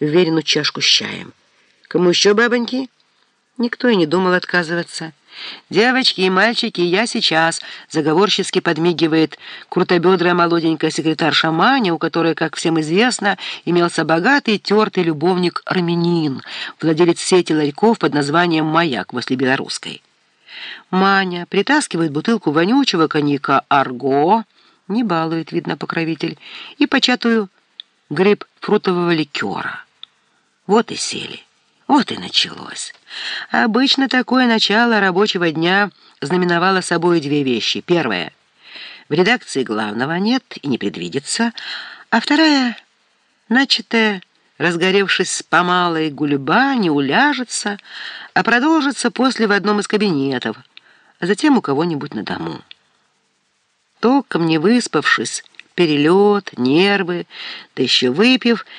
Верину чашку с чаем. «Кому еще, бабоньки?» Никто и не думал отказываться. «Девочки и мальчики, я сейчас!» — заговорчески подмигивает крутобедрая молоденькая секретарша Маня, у которой, как всем известно, имелся богатый тертый любовник Армянин, владелец сети ларьков под названием «Маяк» возле Белорусской. Маня притаскивает бутылку вонючего коньяка «Арго», не балует, видно, покровитель, и початую гриб фрутового ликера. Вот и сели. Вот и началось. Обычно такое начало рабочего дня знаменовало собой две вещи. Первая — в редакции главного нет и не предвидится, а вторая — начатая, разгоревшись по малой гульба, не уляжется, а продолжится после в одном из кабинетов, а затем у кого-нибудь на дому. Толком не выспавшись, перелет, нервы, да еще выпив —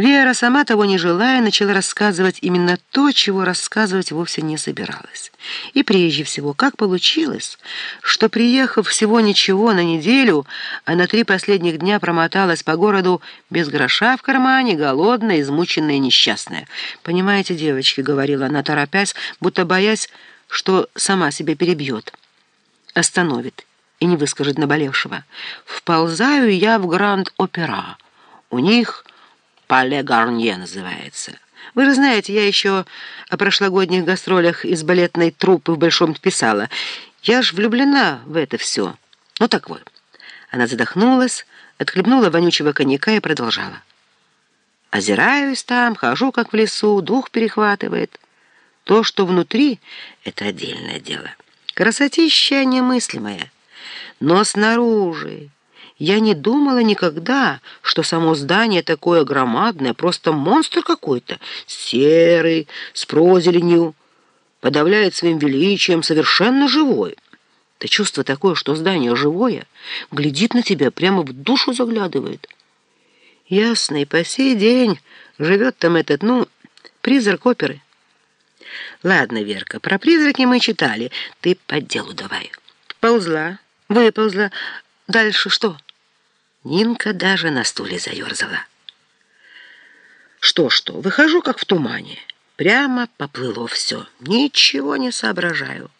Вера, сама того не желая, начала рассказывать именно то, чего рассказывать вовсе не собиралась. И прежде всего, как получилось, что, приехав всего ничего на неделю, а на три последних дня промоталась по городу без гроша в кармане, голодная, измученная, несчастная. «Понимаете, девочки», — говорила она, торопясь, будто боясь, что сама себя перебьет, остановит и не выскажет наболевшего. «Вползаю я в Гранд-Опера. У них...» «Пале Гарнье» называется. Вы же знаете, я еще о прошлогодних гастролях из балетной труппы в Большом писала. Я ж влюблена в это все. Ну так вот. Она задохнулась, отхлебнула вонючего коньяка и продолжала. Озираюсь там, хожу как в лесу, дух перехватывает. То, что внутри, — это отдельное дело. Красотища немыслимая. Но снаружи... Я не думала никогда, что само здание такое громадное, просто монстр какой-то, серый, с прозеленью, подавляет своим величием, совершенно живой. Это чувство такое, что здание живое, глядит на тебя, прямо в душу заглядывает. Ясно, и по сей день живет там этот, ну, призрак оперы. Ладно, Верка, про призраки мы читали, ты по делу давай. Ползла, выползла, дальше что? Нинка даже на стуле заерзала. Что-что, выхожу как в тумане. Прямо поплыло все. Ничего не соображаю.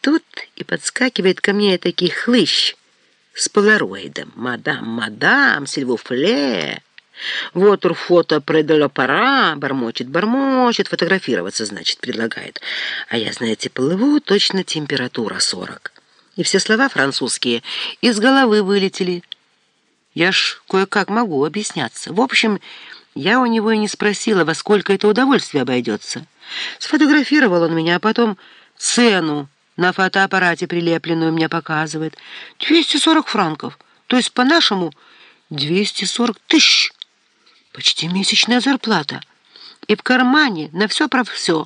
Тут и подскакивает ко мне такой хлыщ с полароидом. «Мадам, мадам, сильвуфле!» «Вот фото предело пора!» Бормочет, бормочет. Фотографироваться, значит, предлагает. А я, знаете, плыву, точно температура сорок. И все слова французские из головы вылетели. Я ж кое-как могу объясняться. В общем, я у него и не спросила, во сколько это удовольствие обойдется. Сфотографировал он меня, а потом цену на фотоаппарате прилепленную мне показывает. 240 франков, то есть по-нашему 240 тысяч. Почти месячная зарплата. И в кармане на все про все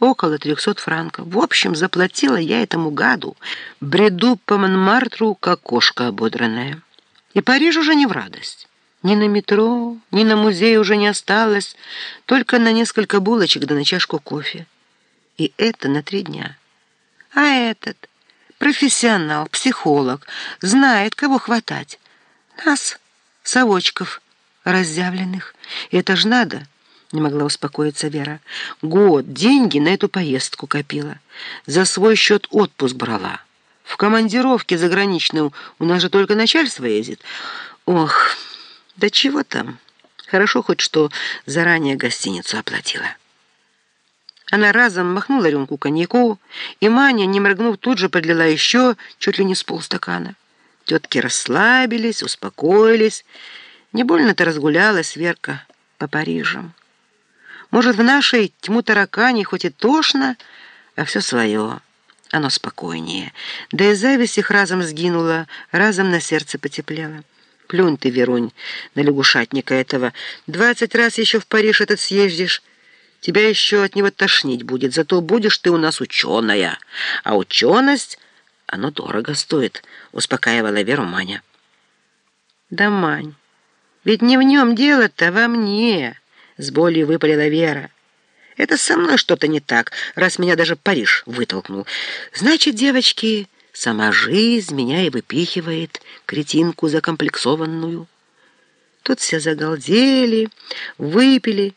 около 300 франков. В общем, заплатила я этому гаду. Бреду по Монмартру, как кошка ободранная. И Париж уже не в радость. Ни на метро, ни на музей уже не осталось, только на несколько булочек да на чашку кофе. И это на три дня. А этот, профессионал, психолог, знает, кого хватать. Нас, совочков, разъявленных. И это ж надо, не могла успокоиться Вера. Год деньги на эту поездку копила. За свой счет отпуск брала. В командировке заграничную у нас же только начальство ездит. Ох, да чего там? Хорошо хоть что заранее гостиницу оплатила. Она разом махнула рюмку коньяку, и Маня, не моргнув, тут же подлила еще чуть ли не с полстакана. Тетки расслабились, успокоились. Не больно-то разгулялась Верка по Парижам. Может, в нашей тьму таракани хоть и тошно, а все свое оно спокойнее. Да и зависть их разом сгинула, разом на сердце потеплело. Плюнь ты, Верунь, на лягушатника этого. Двадцать раз еще в Париж этот съездишь. Тебя еще от него тошнить будет, зато будешь ты у нас ученая. А ученость, оно дорого стоит, успокаивала Веру Маня. Да, Мань, ведь не в нем дело-то, а во мне, с болью выпалила Вера. Это со мной что-то не так, раз меня даже Париж вытолкнул. Значит, девочки, сама жизнь меня и выпихивает, кретинку закомплексованную». Тут все загалдели, выпили,